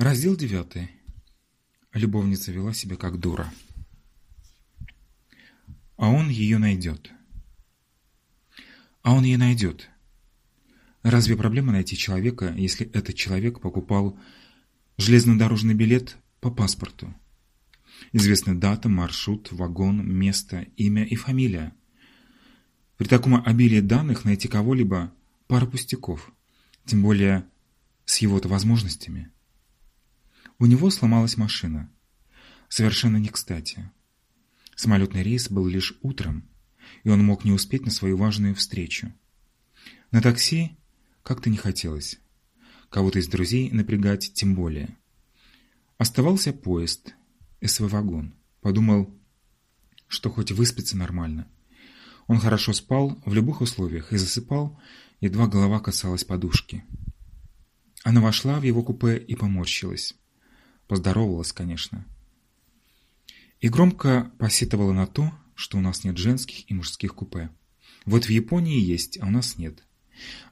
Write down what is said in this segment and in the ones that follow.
Раздел девятый. Любовница вела себя как дура. А он ее найдет. А он ее найдет. Разве проблема найти человека, если этот человек покупал железнодорожный билет по паспорту? Известна дата, маршрут, вагон, место, имя и фамилия. При таком обилии данных найти кого-либо – пара пустяков, тем более с его-то возможностями. У него сломалась машина. Совершенно не кстати. Самолетный рейс был лишь утром, и он мог не успеть на свою важную встречу. На такси как-то не хотелось. Кого-то из друзей напрягать тем более. Оставался поезд, СВ-вагон. Подумал, что хоть выспится нормально. Он хорошо спал в любых условиях и засыпал, едва голова касалась подушки. Она вошла в его купе и поморщилась. Поздоровалась, конечно. И громко посетовала на то, что у нас нет женских и мужских купе. Вот в Японии есть, а у нас нет.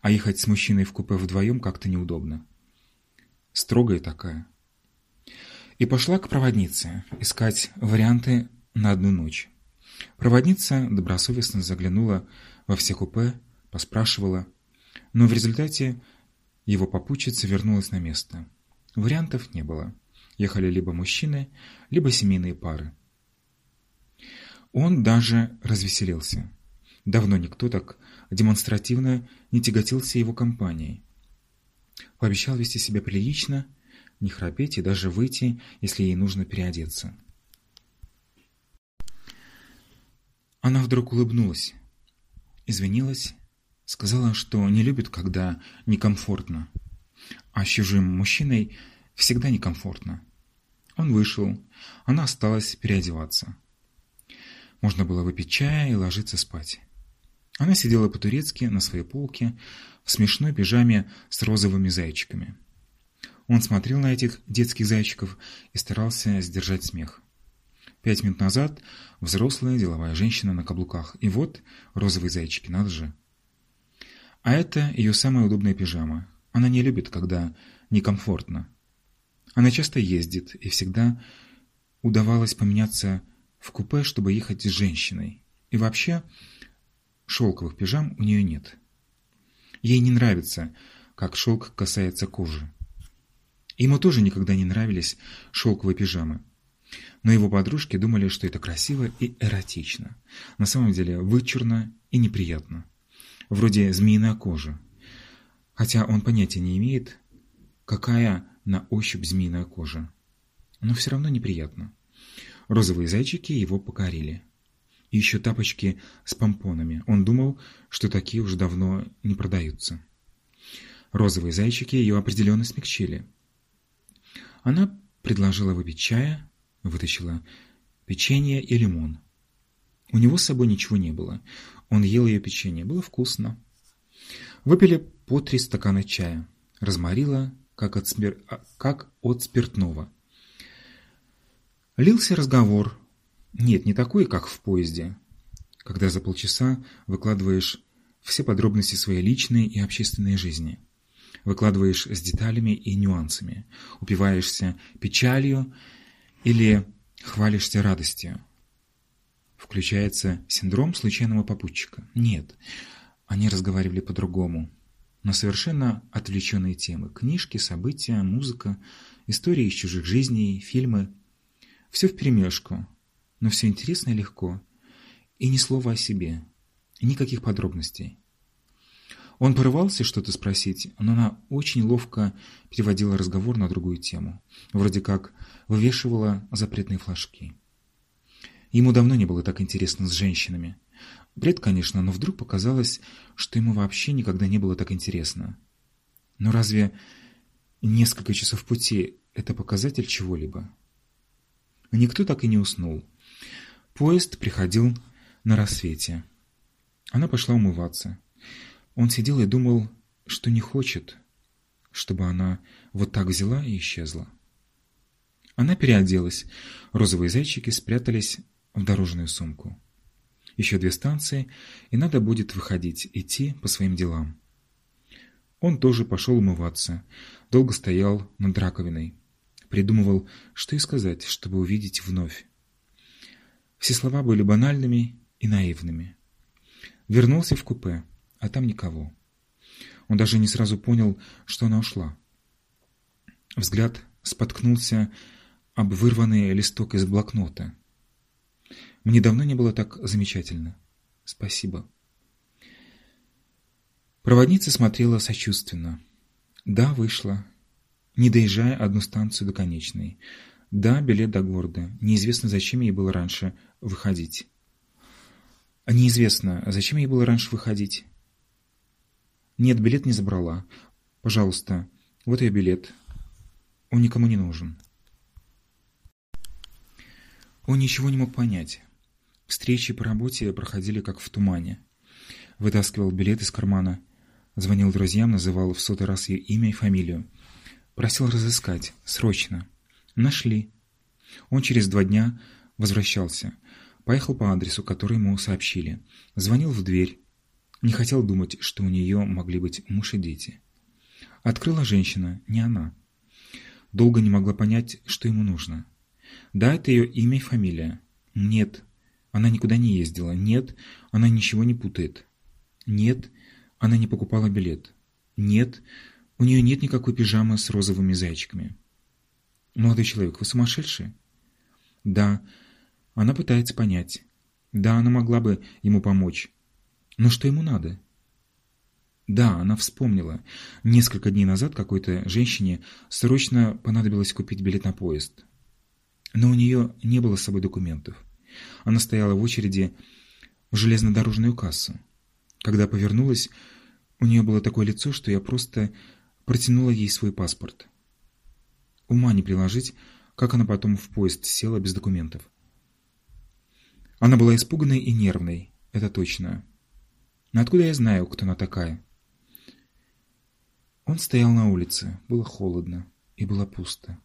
А ехать с мужчиной в купе вдвоем как-то неудобно. Строгая такая. И пошла к проводнице искать варианты на одну ночь. Проводница добросовестно заглянула во все купе, поспрашивала, но в результате его попутчица вернулась на место. Вариантов не было ехали либо мужчины, либо семейные пары. Он даже развеселился. Давно никто так демонстративно не тяготился его компанией. Пообещал вести себя прилично, не храпеть и даже выйти, если ей нужно переодеться. Она вдруг улыбнулась, извинилась, сказала, что не любит, когда некомфортно, а с чужим мужчиной всегда некомфортно. Он вышел, она осталась переодеваться. Можно было выпить чая и ложиться спать. Она сидела по-турецки на своей полке в смешной пижаме с розовыми зайчиками. Он смотрел на этих детских зайчиков и старался сдержать смех. Пять минут назад взрослая деловая женщина на каблуках, и вот розовые зайчики, надо же. А это ее самая удобная пижама. Она не любит, когда некомфортно. Она часто ездит, и всегда удавалось поменяться в купе, чтобы ехать с женщиной. И вообще, шелковых пижам у нее нет. Ей не нравится, как шелк касается кожи. Ему тоже никогда не нравились шелковые пижамы. Но его подружки думали, что это красиво и эротично. На самом деле вычурно и неприятно. Вроде змеиная кожа. Хотя он понятия не имеет, какая на ощупь змеиная кожа. Но все равно неприятно. Розовые зайчики его покорили. И еще тапочки с помпонами. Он думал, что такие уже давно не продаются. Розовые зайчики ее определенно смягчили. Она предложила выпить чая, вытащила печенье и лимон. У него с собой ничего не было. Он ел ее печенье. Было вкусно. Выпили по три стакана чая. Разморила как от, смер... А, как от спиртного. Лился разговор. Нет, не такой, как в поезде, когда за полчаса выкладываешь все подробности своей личной и общественной жизни. Выкладываешь с деталями и нюансами, упиваешься печалью или хвалишься радостью. Включается синдром случайного попутчика? Нет, они разговаривали по-другому на совершенно отвлеченные темы. Книжки, события, музыка, истории из чужих жизней, фильмы. Все вперемешку, но все интересно и легко. И ни слова о себе, никаких подробностей. Он порывался что-то спросить, но она очень ловко переводила разговор на другую тему. Вроде как вывешивала запретные флажки. Ему давно не было так интересно с женщинами. Бред, конечно, но вдруг показалось, что ему вообще никогда не было так интересно. Но разве несколько часов пути – это показатель чего-либо? Никто так и не уснул. Поезд приходил на рассвете. Она пошла умываться. Он сидел и думал, что не хочет, чтобы она вот так взяла и исчезла. Она переоделась. Розовые зайчики спрятались в дорожную сумку. Еще две станции, и надо будет выходить, идти по своим делам. Он тоже пошел умываться, долго стоял над раковиной. придумывал, что и сказать, чтобы увидеть вновь. Все слова были банальными и наивными. Вернулся в купе, а там никого. Он даже не сразу понял, что она ушла. Взгляд споткнулся об вырванный листок из блокнота. Мне давно не было так замечательно. Спасибо. Проводница смотрела сочувственно. Да, вышла. Не доезжая одну станцию до конечной. Да, билет до города. Неизвестно, зачем ей было раньше выходить. Неизвестно, зачем ей было раньше выходить. Нет, билет не забрала. Пожалуйста, вот ее билет. Он никому не нужен. Он ничего не мог понять. Встречи по работе проходили как в тумане. Вытаскивал билет из кармана, звонил друзьям, называл в сотый раз ее имя и фамилию. Просил разыскать, срочно. Нашли. Он через два дня возвращался. Поехал по адресу, который ему сообщили. Звонил в дверь. Не хотел думать, что у нее могли быть муж и дети. Открыла женщина, не она. Долго не могла понять, что ему нужно. Да, это ее имя и фамилия. Нет, она никуда не ездила. Нет, она ничего не путает. Нет, она не покупала билет. Нет, у нее нет никакой пижамы с розовыми зайчиками. Молодой человек, вы сумасшедший? Да, она пытается понять. Да, она могла бы ему помочь. Но что ему надо? Да, она вспомнила. Несколько дней назад какой-то женщине срочно понадобилось купить билет на поезд. Но у нее не было с собой документов. Она стояла в очереди в железнодорожную кассу. Когда повернулась, у нее было такое лицо, что я просто протянула ей свой паспорт. Ума не приложить, как она потом в поезд села без документов. Она была испуганной и нервной, это точно. Но откуда я знаю, кто она такая? Он стоял на улице, было холодно, и было пусто.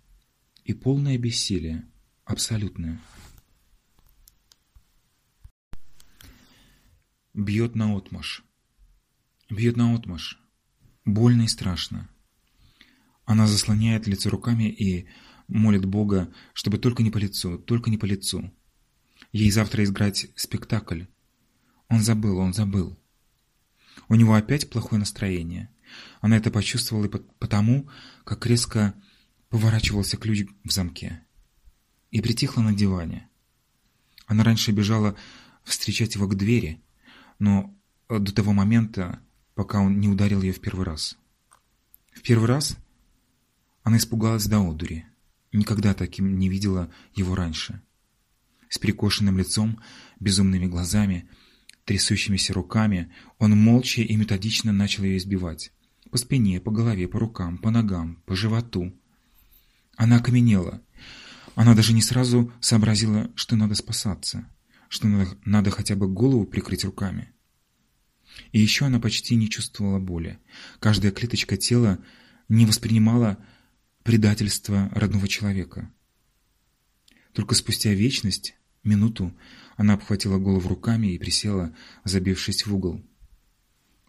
И полное бессилие, абсолютное. Бьет наотмашь. Бьет наотмашь. Больно и страшно. Она заслоняет лицо руками и молит Бога, чтобы только не по лицу, только не по лицу. Ей завтра играть спектакль. Он забыл, он забыл. У него опять плохое настроение. Она это почувствовала и потому, как резко поворачивался ключ в замке. И притихла на диване. Она раньше бежала встречать его к двери, но до того момента, пока он не ударил ее в первый раз. В первый раз она испугалась до одури. Никогда таким не видела его раньше. С перекошенным лицом, безумными глазами, трясущимися руками, он молча и методично начал ее избивать. По спине, по голове, по рукам, по ногам, по животу. Она окаменела. Она даже не сразу сообразила, что надо спасаться что надо, надо хотя бы голову прикрыть руками. И еще она почти не чувствовала боли. Каждая клеточка тела не воспринимала предательство родного человека. Только спустя вечность, минуту, она обхватила голову руками и присела, забившись в угол.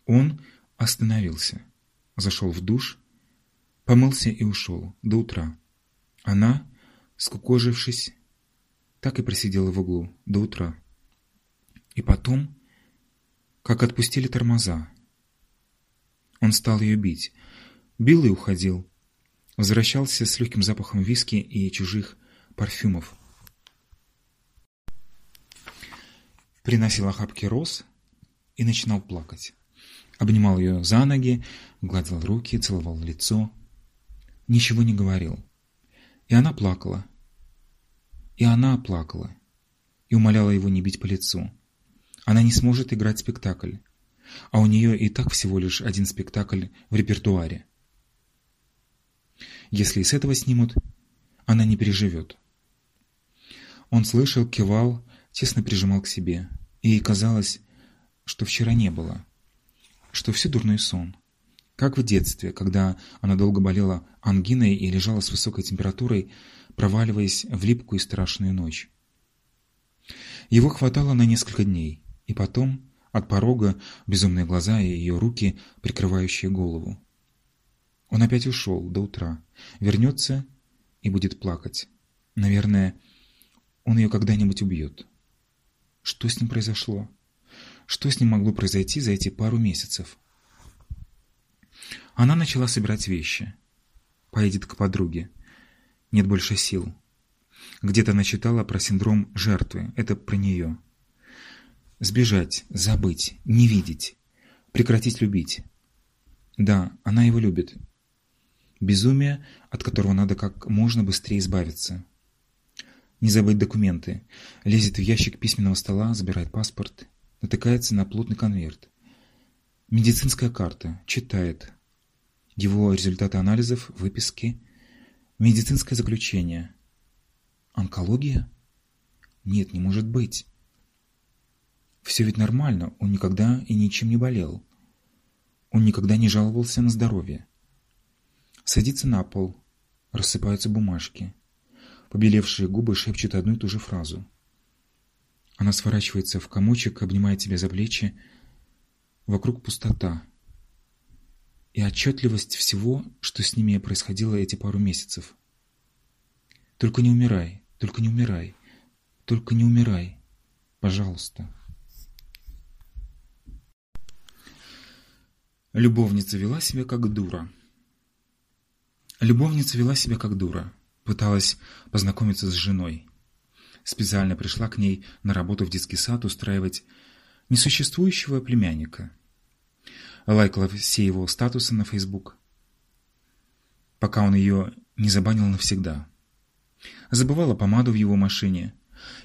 Он остановился, зашел в душ, помылся и ушел до утра. Она, скукожившись, так и просидела в углу до утра. И потом, как отпустили тормоза. Он стал ее бить. Бил и уходил. Возвращался с легким запахом виски и чужих парфюмов. Приносил охапки роз и начинал плакать. Обнимал ее за ноги, гладил руки, целовал лицо. Ничего не говорил. И она плакала. И она плакала и умоляла его не бить по лицу. Она не сможет играть спектакль, а у нее и так всего лишь один спектакль в репертуаре. Если и с этого снимут, она не переживет. Он слышал, кивал, тесно прижимал к себе, и ей казалось, что вчера не было, что все дурной сон. Как в детстве, когда она долго болела ангиной и лежала с высокой температурой, проваливаясь в липкую и страшную ночь. Его хватало на несколько дней, и потом от порога безумные глаза и ее руки, прикрывающие голову. Он опять ушел до утра, вернется и будет плакать. Наверное, он ее когда-нибудь убьет. Что с ним произошло? Что с ним могло произойти за эти пару месяцев? Она начала собирать вещи. Поедет к подруге. Нет больше сил. Где-то она про синдром жертвы. Это про нее. Сбежать, забыть, не видеть, прекратить любить. Да, она его любит. Безумие, от которого надо как можно быстрее избавиться. Не забыть документы. Лезет в ящик письменного стола, забирает паспорт, натыкается на плотный конверт. Медицинская карта. Читает. Его результаты анализов, выписки. Медицинское заключение. Онкология? Нет, не может быть. Все ведь нормально, он никогда и ничем не болел. Он никогда не жаловался на здоровье. Садится на пол, рассыпаются бумажки. Побелевшие губы шепчут одну и ту же фразу. Она сворачивается в комочек, обнимает тебя за плечи. Вокруг пустота. И отчетливость всего, что с ними происходило эти пару месяцев. Только не умирай, только не умирай, только не умирай. Пожалуйста. Любовница вела себя как дура. Любовница вела себя как дура пыталась познакомиться с женой. Специально пришла к ней на работу в детский сад устраивать несуществующего племянника. Лайкала все его статусы на Facebook, пока он ее не забанил навсегда. Забывала помаду в его машине,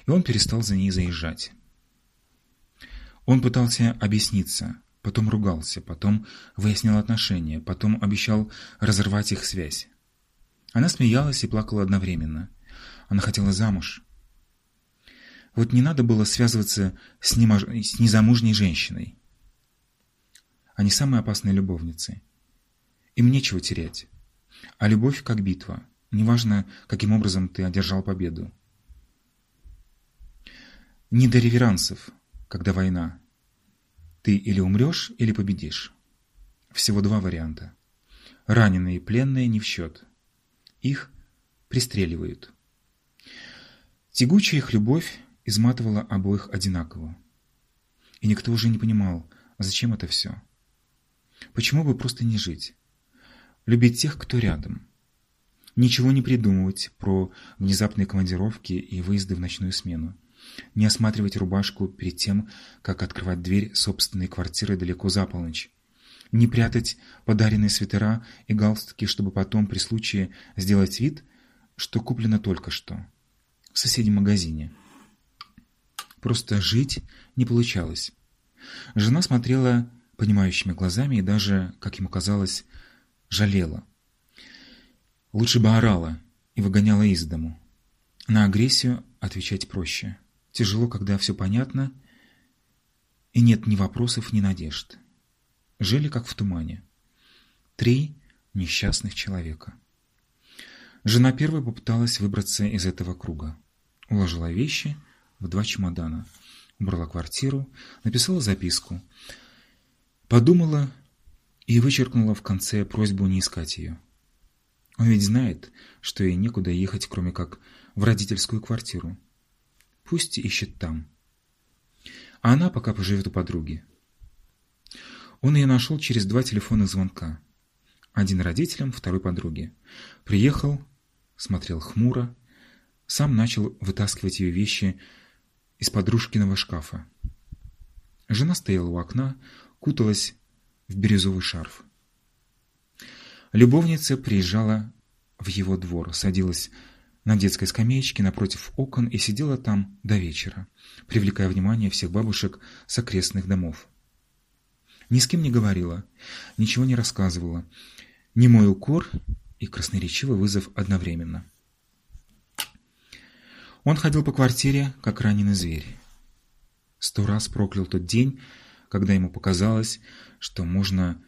и он перестал за ней заезжать. Он пытался объясниться, потом ругался, потом выяснял отношения, потом обещал разорвать их связь. Она смеялась и плакала одновременно. Она хотела замуж. Вот не надо было связываться с, немож... с незамужней женщиной. Они самые опасные любовницы. Им нечего терять. А любовь как битва. Неважно, каким образом ты одержал победу. Не до реверансов, когда война. Ты или умрешь, или победишь. Всего два варианта. Раненые и пленные не в счет. Их пристреливают. Тягучая их любовь изматывала обоих одинаково. И никто уже не понимал, зачем это все. Почему бы просто не жить? Любить тех, кто рядом. Ничего не придумывать про внезапные командировки и выезды в ночную смену. Не осматривать рубашку перед тем, как открывать дверь собственной квартиры далеко за полночь не прятать подаренные свитера и галстуки, чтобы потом при случае сделать вид, что куплено только что в соседнем магазине. Просто жить не получалось. Жена смотрела понимающими глазами и даже, как ему казалось, жалела. Лучше бы орала и выгоняла из дому. На агрессию отвечать проще. Тяжело, когда все понятно и нет ни вопросов, ни надежд жили как в тумане. Три несчастных человека. Жена первой попыталась выбраться из этого круга. Уложила вещи в два чемодана, убрала квартиру, написала записку. Подумала и вычеркнула в конце просьбу не искать ее. Он ведь знает, что ей некуда ехать, кроме как в родительскую квартиру. Пусть ищет там. А она пока поживет у подруги. Он ее нашел через два телефонных звонка. Один родителям, второй подруге. Приехал, смотрел хмуро, сам начал вытаскивать ее вещи из подружкиного шкафа. Жена стояла у окна, куталась в бирюзовый шарф. Любовница приезжала в его двор, садилась на детской скамеечке напротив окон и сидела там до вечера, привлекая внимание всех бабушек с окрестных домов. Ни с кем не говорила, ничего не рассказывала. Не мой укор и красноречивый вызов одновременно. Он ходил по квартире, как раненый зверь. Сто раз проклял тот день, когда ему показалось, что можно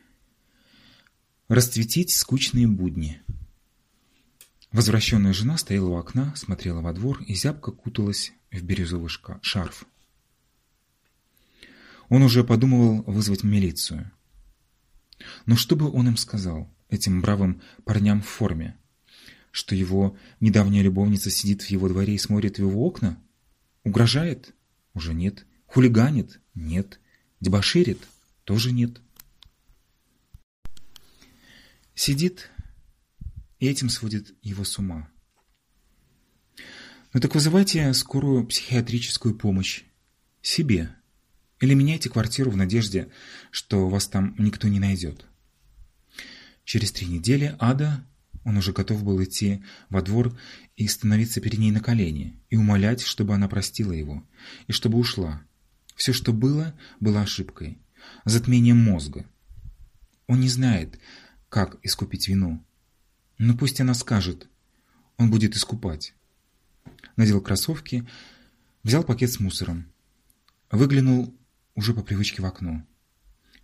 расцветить скучные будни. Возвращенная жена стояла у окна, смотрела во двор и зябко куталась в бирюзовый шарф. Он уже подумывал вызвать милицию. Но что бы он им сказал, этим бравым парням в форме? что его недавняя любовница сидит в его дворе и смотрит в его окна? Угрожает? Уже нет. Хулиганит? Нет. Дебоширит? Тоже нет. Сидит, и этим сводит его с ума. Ну так вызывайте скорую психиатрическую помощь себе. Или меняйте квартиру в надежде, что вас там никто не найдет. Через три недели Ада, он уже готов был идти во двор и становиться перед ней на колени, и умолять, чтобы она простила его, и чтобы ушла. Все, что было, было ошибкой, затмением мозга. Он не знает, как искупить вину. Но пусть она скажет, он будет искупать. Надел кроссовки, взял пакет с мусором, выглянул уже по привычке в окно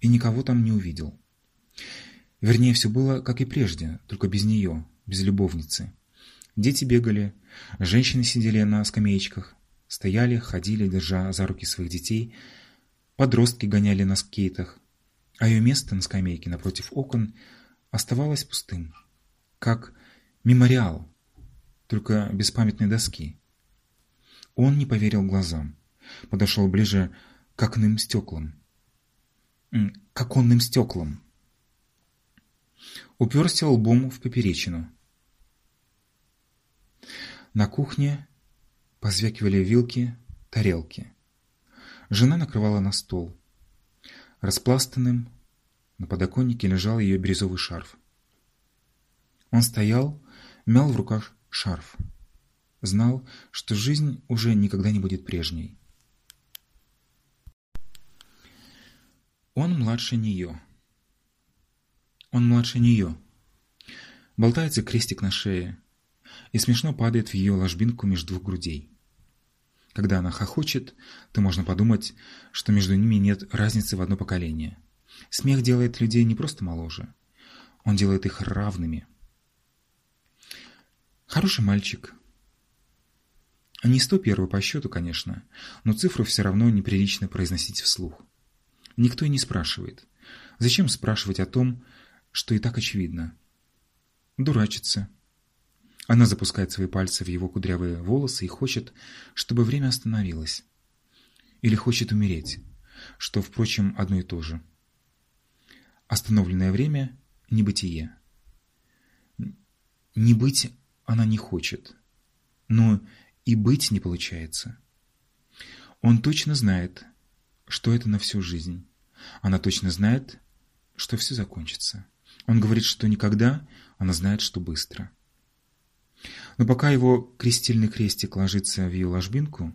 и никого там не увидел. Вернее, все было, как и прежде, только без нее, без любовницы. Дети бегали, женщины сидели на скамеечках, стояли, ходили, держа за руки своих детей, подростки гоняли на скейтах, а ее место на скамейке напротив окон оставалось пустым, как мемориал, только без памятной доски. Он не поверил глазам, подошел ближе к оконным стеклам. К оконным стеклам уперся лбом в поперечину. На кухне позвякивали вилки, тарелки. Жена накрывала на стол. Распластанным на подоконнике лежал ее бирюзовый шарф. Он стоял, мял в руках шарф. Знал, что жизнь уже никогда не будет прежней. Он младше нее. Он младше нее. Болтается крестик на шее и смешно падает в ее ложбинку между двух грудей. Когда она хохочет, то можно подумать, что между ними нет разницы в одно поколение. Смех делает людей не просто моложе, он делает их равными. Хороший мальчик. Не сто первый по счету, конечно, но цифру все равно неприлично произносить вслух. Никто и не спрашивает. Зачем спрашивать о том, что и так очевидно. Дурачится. Она запускает свои пальцы в его кудрявые волосы и хочет, чтобы время остановилось. Или хочет умереть, что, впрочем, одно и то же. Остановленное время – небытие. Не быть она не хочет, но и быть не получается. Он точно знает, что это на всю жизнь. Она точно знает, что все закончится. Он говорит, что никогда, она знает, что быстро. Но пока его крестильный крестик ложится в ее ложбинку,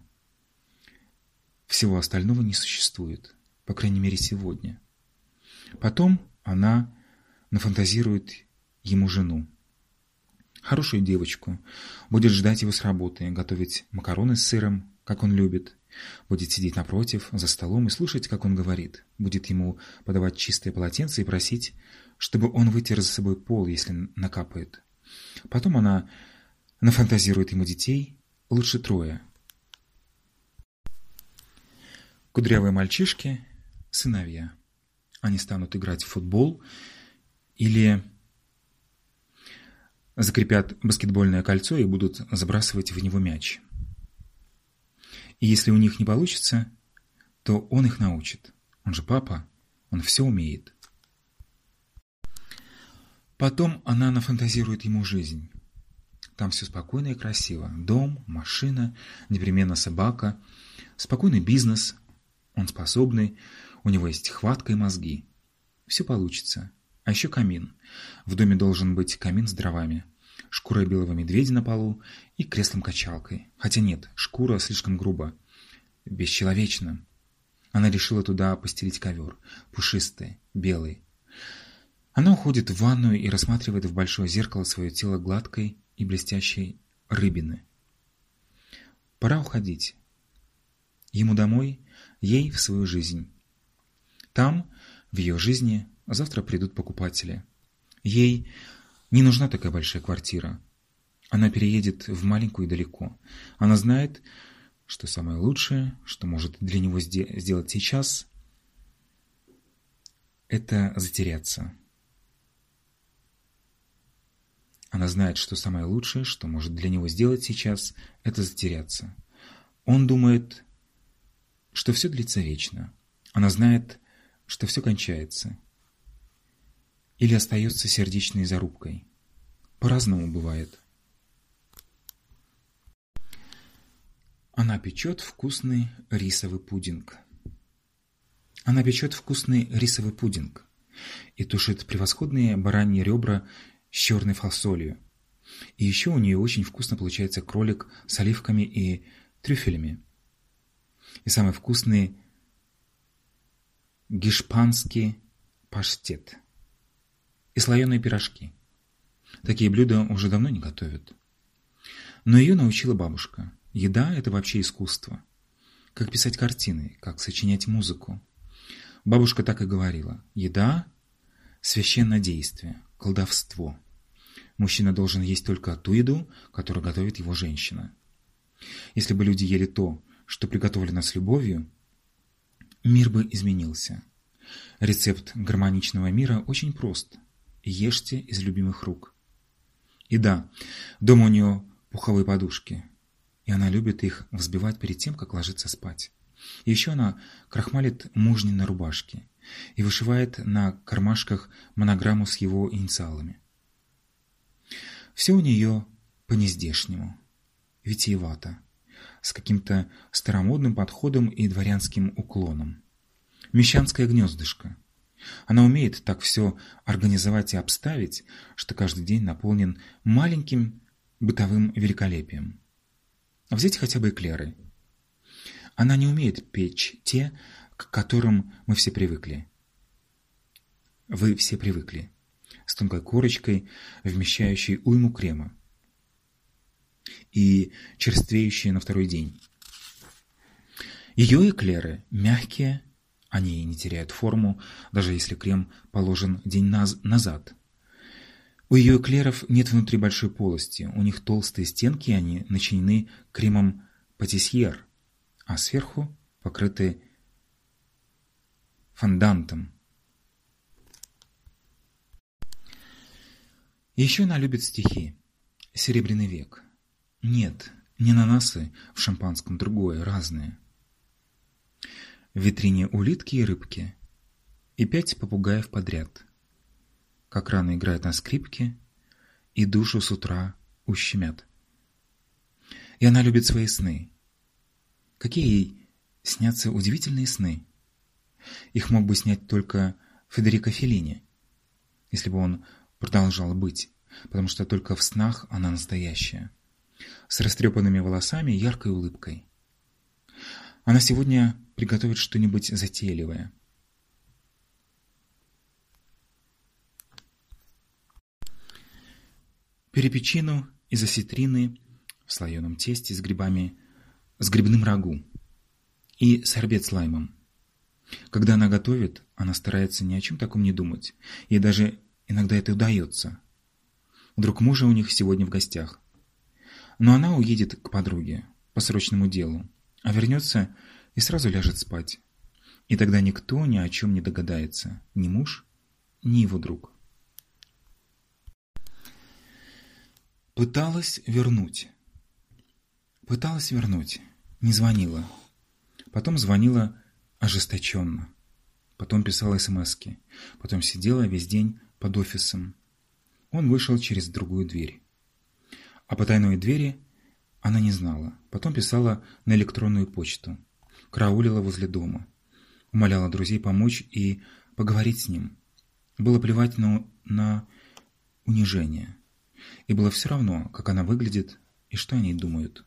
всего остального не существует, по крайней мере сегодня. Потом она нафантазирует ему жену. Хорошую девочку, будет ждать его с работы, готовить макароны с сыром, как он любит, будет сидеть напротив, за столом и слушать, как он говорит, будет ему подавать чистое полотенце и просить, чтобы он вытер за собой пол, если накапает. Потом она нафантазирует ему детей, лучше трое. Кудрявые мальчишки – сыновья. Они станут играть в футбол или закрепят баскетбольное кольцо и будут забрасывать в него мяч. И если у них не получится, то он их научит. Он же папа, он все умеет. Потом она нафантазирует ему жизнь. Там все спокойно и красиво. Дом, машина, непременно собака, спокойный бизнес. Он способный, у него есть хватка и мозги. Все получится. А еще камин. В доме должен быть камин с дровами, шкура белого медведя на полу и креслом-качалкой. Хотя нет, шкура слишком грубо, бесчеловечно. Она решила туда постелить ковер, пушистый, белый, она уходит в ванную и рассматривает в большое зеркало свое тело гладкой и блестящей рыбины. Пора уходить. Ему домой, ей в свою жизнь. Там, в ее жизни, завтра придут покупатели. Ей не нужна такая большая квартира. Она переедет в маленькую и далеко. Она знает, что самое лучшее, что может для него сделать сейчас, это затеряться. Она знает, что самое лучшее, что может для него сделать сейчас, это затеряться. Он думает, что все длится вечно. Она знает, что все кончается. Или остается сердечной зарубкой. По-разному бывает. Она печет вкусный рисовый пудинг. Она печет вкусный рисовый пудинг и тушит превосходные бараньи ребра с черной фасолью. И еще у нее очень вкусно получается кролик с оливками и трюфелями. И самый вкусный гешпанский паштет. И слоеные пирожки. Такие блюда уже давно не готовят. Но ее научила бабушка – Еда – это вообще искусство. Как писать картины, как сочинять музыку. Бабушка так и говорила. Еда – священное действие, колдовство. Мужчина должен есть только ту еду, которую готовит его женщина. Если бы люди ели то, что приготовлено с любовью, мир бы изменился. Рецепт гармоничного мира очень прост. Ешьте из любимых рук. И да, дома у нее пуховые подушки – и она любит их взбивать перед тем, как ложиться спать. И еще она крахмалит мужни на рубашке и вышивает на кармашках монограмму с его инициалами. Все у нее по-нездешнему, витиевато, с каким-то старомодным подходом и дворянским уклоном. Мещанское гнездышко. Она умеет так все организовать и обставить, что каждый день наполнен маленьким бытовым великолепием. Взять хотя бы эклеры. Она не умеет печь те, к которым мы все привыкли. Вы все привыкли. С тонкой корочкой, вмещающей уйму крема. И черствеющие на второй день. Ее эклеры мягкие, они не теряют форму, даже если крем положен день наз назад – у ее эклеров нет внутри большой полости, у них толстые стенки, они начинены кремом патисьер, а сверху покрыты фондантом. Еще она любит стихи. Серебряный век. Нет, не ананасы в шампанском, другое, разное. В витрине улитки и рыбки. И пять попугаев подряд – как рано играет на скрипке, и душу с утра ущемят. И она любит свои сны. Какие ей снятся удивительные сны. Их мог бы снять только Федерико Феллини, если бы он продолжал быть, потому что только в снах она настоящая, с растрепанными волосами яркой улыбкой. Она сегодня приготовит что-нибудь затейливое – перепечину из осетрины в слоеном тесте с грибами, с грибным рагу и сорбет с лаймом. Когда она готовит, она старается ни о чем таком не думать, и даже иногда это удается. Вдруг мужа у них сегодня в гостях. Но она уедет к подруге по срочному делу, а вернется и сразу ляжет спать. И тогда никто ни о чем не догадается, ни муж, ни его друг. Пыталась вернуть. Пыталась вернуть. Не звонила. Потом звонила ожесточенно. Потом писала смски. Потом сидела весь день под офисом. Он вышел через другую дверь. А по тайной двери она не знала. Потом писала на электронную почту. Караулила возле дома. Умоляла друзей помочь и поговорить с ним. Было плевать на, на унижение и было все равно, как она выглядит и что они думают.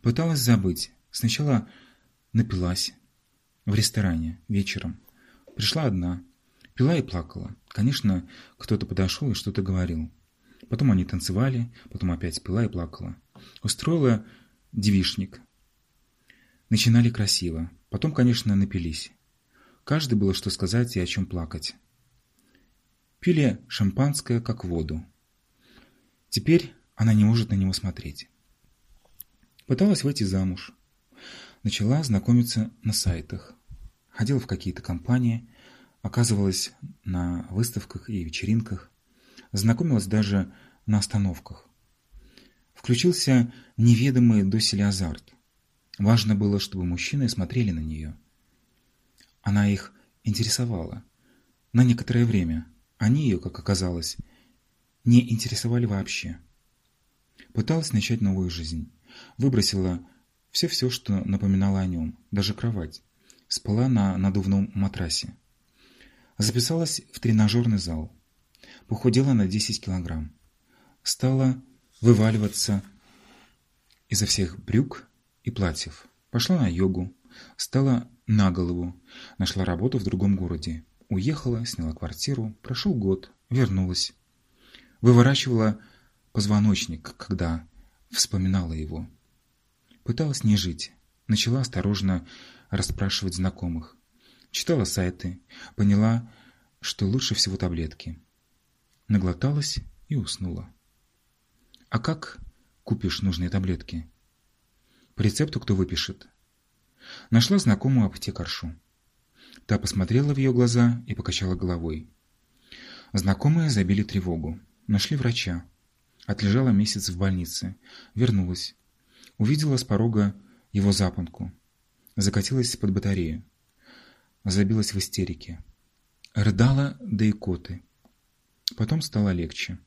Пыталась забыть. Сначала напилась в ресторане вечером. Пришла одна. Пила и плакала. Конечно, кто-то подошел и что-то говорил. Потом они танцевали, потом опять пила и плакала. Устроила девишник. Начинали красиво. Потом, конечно, напились. Каждый было что сказать и о чем плакать. Пили шампанское, как воду. Теперь она не может на него смотреть. Пыталась выйти замуж. Начала знакомиться на сайтах. Ходила в какие-то компании, оказывалась на выставках и вечеринках. Знакомилась даже на остановках. Включился неведомый доселе азарт. Важно было, чтобы мужчины смотрели на нее. Она их интересовала. На некоторое время они ее, как оказалось, не интересовали вообще. Пыталась начать новую жизнь. Выбросила все-все, что напоминало о нем, даже кровать. Спала на надувном матрасе. Записалась в тренажерный зал. Похудела на 10 килограмм. Стала вываливаться изо всех брюк и платьев. Пошла на йогу. Стала на голову. Нашла работу в другом городе. Уехала, сняла квартиру. Прошел год. Вернулась. Выворачивала позвоночник, когда вспоминала его. Пыталась не жить. Начала осторожно расспрашивать знакомых. Читала сайты, поняла, что лучше всего таблетки. Наглоталась и уснула. А как купишь нужные таблетки? По рецепту кто выпишет? Нашла знакомую аптекаршу. Та посмотрела в ее глаза и покачала головой. Знакомые забили тревогу. Нашли врача. Отлежала месяц в больнице. Вернулась. Увидела с порога его запонку. Закатилась под батарею забилась в истерике. Рыдала до икоты. Потом стало легче.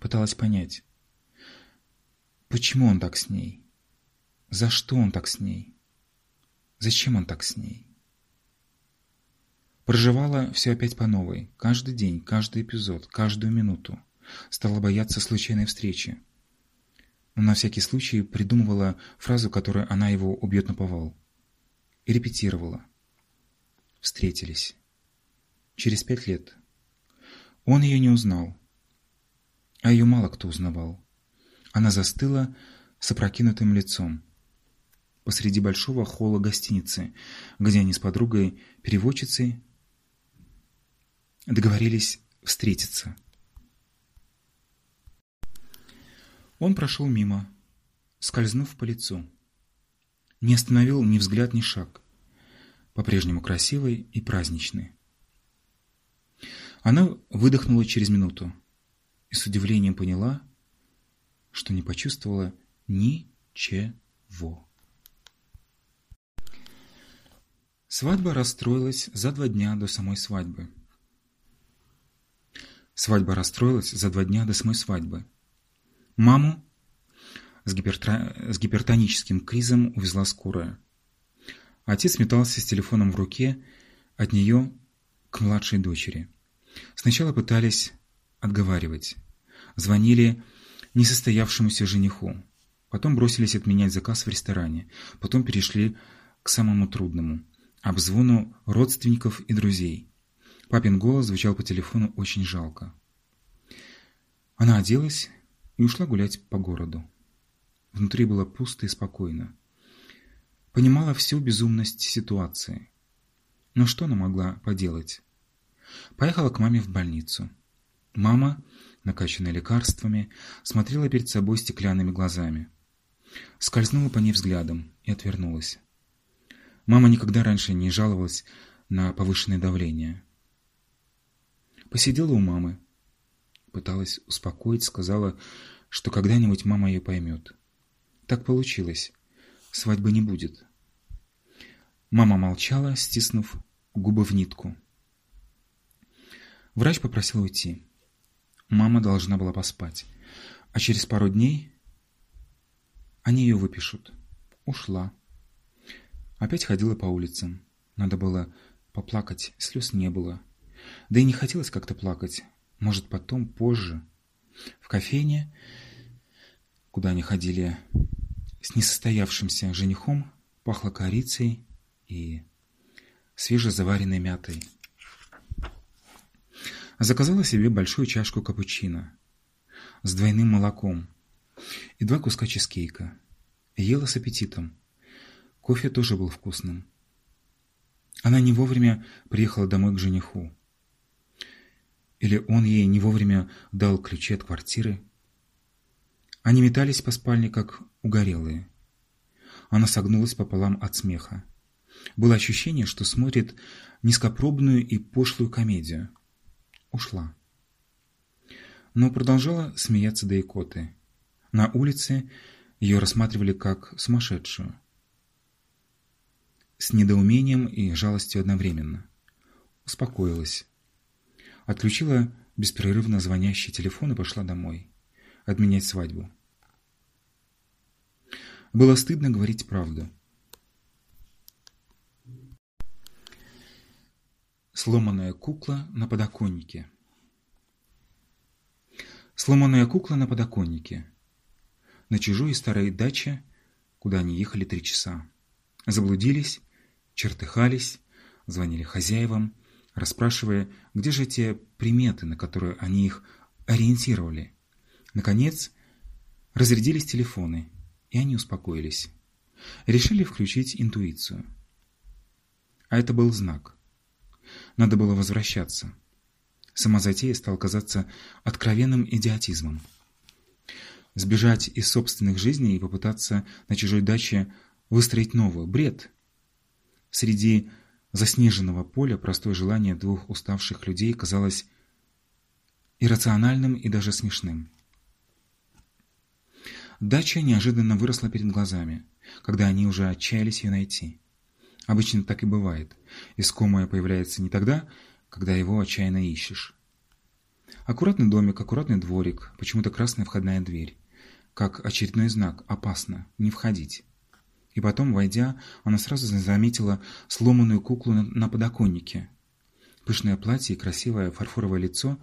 Пыталась понять, почему он так с ней? За что он так с ней? Зачем он так с ней? Проживала все опять по новой, каждый день, каждый эпизод, каждую минуту. Стала бояться случайной встречи. Но на всякий случай придумывала фразу, которой она его убьет на повал. И репетировала встретились. Через пять лет. Он ее не узнал. А ее мало кто узнавал. Она застыла с опрокинутым лицом. Посреди большого холла гостиницы, где они с подругой, переводчицей, договорились встретиться. Он прошел мимо, скользнув по лицу. Не остановил ни взгляд, ни шаг по-прежнему красивой и праздничной. Она выдохнула через минуту и с удивлением поняла, что не почувствовала ничего. Свадьба расстроилась за два дня до самой свадьбы. Свадьба расстроилась за два дня до самой свадьбы. Маму с, гипертра... с гипертоническим кризом увезла скорая. Отец метался с телефоном в руке от нее к младшей дочери. Сначала пытались отговаривать. Звонили несостоявшемуся жениху. Потом бросились отменять заказ в ресторане. Потом перешли к самому трудному – обзвону родственников и друзей. Папин голос звучал по телефону очень жалко. Она оделась и ушла гулять по городу. Внутри было пусто и спокойно понимала всю безумность ситуации. Но что она могла поделать? Поехала к маме в больницу. Мама, накачанная лекарствами, смотрела перед собой стеклянными глазами. Скользнула по ней взглядом и отвернулась. Мама никогда раньше не жаловалась на повышенное давление. Посидела у мамы. Пыталась успокоить, сказала, что когда-нибудь мама ее поймет. Так получилось. Свадьбы не будет. Мама молчала, стиснув губы в нитку. Врач попросил уйти. Мама должна была поспать. А через пару дней они ее выпишут. Ушла. Опять ходила по улицам. Надо было поплакать, слез не было. Да и не хотелось как-то плакать. Может, потом, позже. В кофейне, куда они ходили с несостоявшимся женихом, пахло корицей и свежезаваренной мятой. Заказала себе большую чашку капучино с двойным молоком и два куска чизкейка. Ела с аппетитом. Кофе тоже был вкусным. Она не вовремя приехала домой к жениху. Или он ей не вовремя дал ключи от квартиры. Они метались по спальне, как угорелые. Она согнулась пополам от смеха. Было ощущение, что смотрит низкопробную и пошлую комедию. Ушла. но продолжала смеяться до икоты. На улице ее рассматривали как сумасшедшую. С недоумением и жалостью одновременно. Успокоилась. Отключила беспрерывно звонящий телефон и пошла домой. Отменять свадьбу. Было стыдно говорить правду. Сломанная кукла на подоконнике. Сломанная кукла на подоконнике. На чужой старой даче, куда они ехали три часа. Заблудились, чертыхались, звонили хозяевам, расспрашивая, где же те приметы, на которые они их ориентировали. Наконец, разрядились телефоны, и они успокоились. Решили включить интуицию. А это был знак. Надо было возвращаться. Сама затея стала казаться откровенным идиотизмом. Сбежать из собственных жизней и попытаться на чужой даче выстроить новую – бред. Среди заснеженного поля простое желание двух уставших людей казалось иррациональным и даже смешным. Дача неожиданно выросла перед глазами, когда они уже отчаялись ее найти. Обычно так и бывает. Искомое появляется не тогда, когда его отчаянно ищешь. Аккуратный домик, аккуратный дворик, почему-то красная входная дверь. Как очередной знак «Опасно, не входить». И потом, войдя, она сразу заметила сломанную куклу на подоконнике. Пышное платье и красивое фарфоровое лицо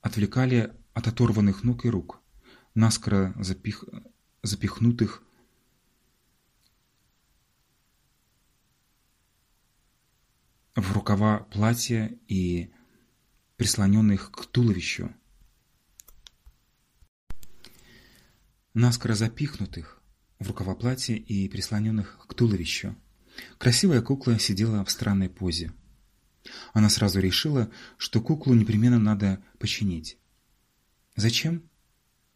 отвлекали от оторванных ног и рук, наскоро запих... запихнутых в рукава платья и прислоненных к туловищу. Наскоро запихнутых в рукава платья и прислоненных к туловищу. Красивая кукла сидела в странной позе. Она сразу решила, что куклу непременно надо починить. Зачем?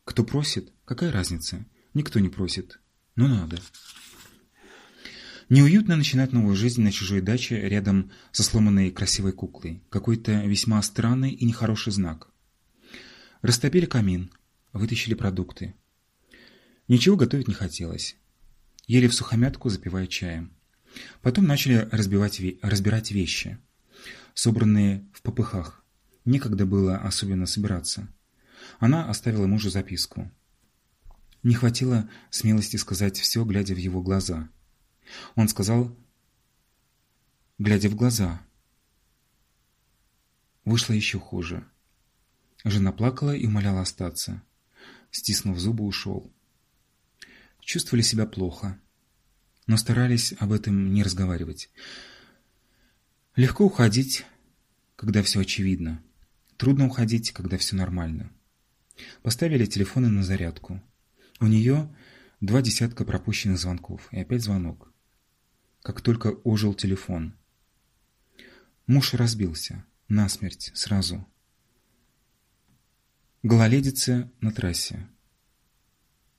Кто просит? Какая разница? Никто не просит. Но надо. Неуютно начинать новую жизнь на чужой даче рядом со сломанной красивой куклой. Какой-то весьма странный и нехороший знак. Растопили камин, вытащили продукты. Ничего готовить не хотелось. Ели в сухомятку, запивая чаем. Потом начали разбивать, разбирать вещи, собранные в попыхах. Некогда было особенно собираться. Она оставила мужу записку. Не хватило смелости сказать все, глядя в его глаза. Он сказал, глядя в глаза. Вышло еще хуже. Жена плакала и умоляла остаться. Стиснув зубы, ушел. Чувствовали себя плохо, но старались об этом не разговаривать. Легко уходить, когда все очевидно. Трудно уходить, когда все нормально. Поставили телефоны на зарядку. У нее два десятка пропущенных звонков и опять звонок как только ожил телефон. Муж разбился. Насмерть. Сразу. Гололедица на трассе.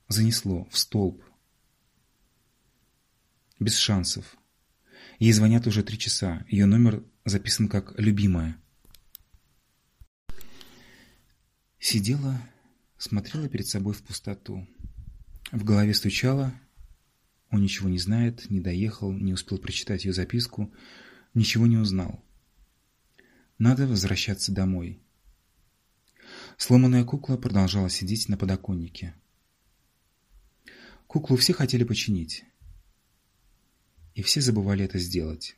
Занесло. В столб. Без шансов. Ей звонят уже три часа. Ее номер записан как «любимая». Сидела, смотрела перед собой в пустоту. В голове стучала, он ничего не знает, не доехал, не успел прочитать ее записку, ничего не узнал. Надо возвращаться домой. Сломанная кукла продолжала сидеть на подоконнике. Куклу все хотели починить. И все забывали это сделать.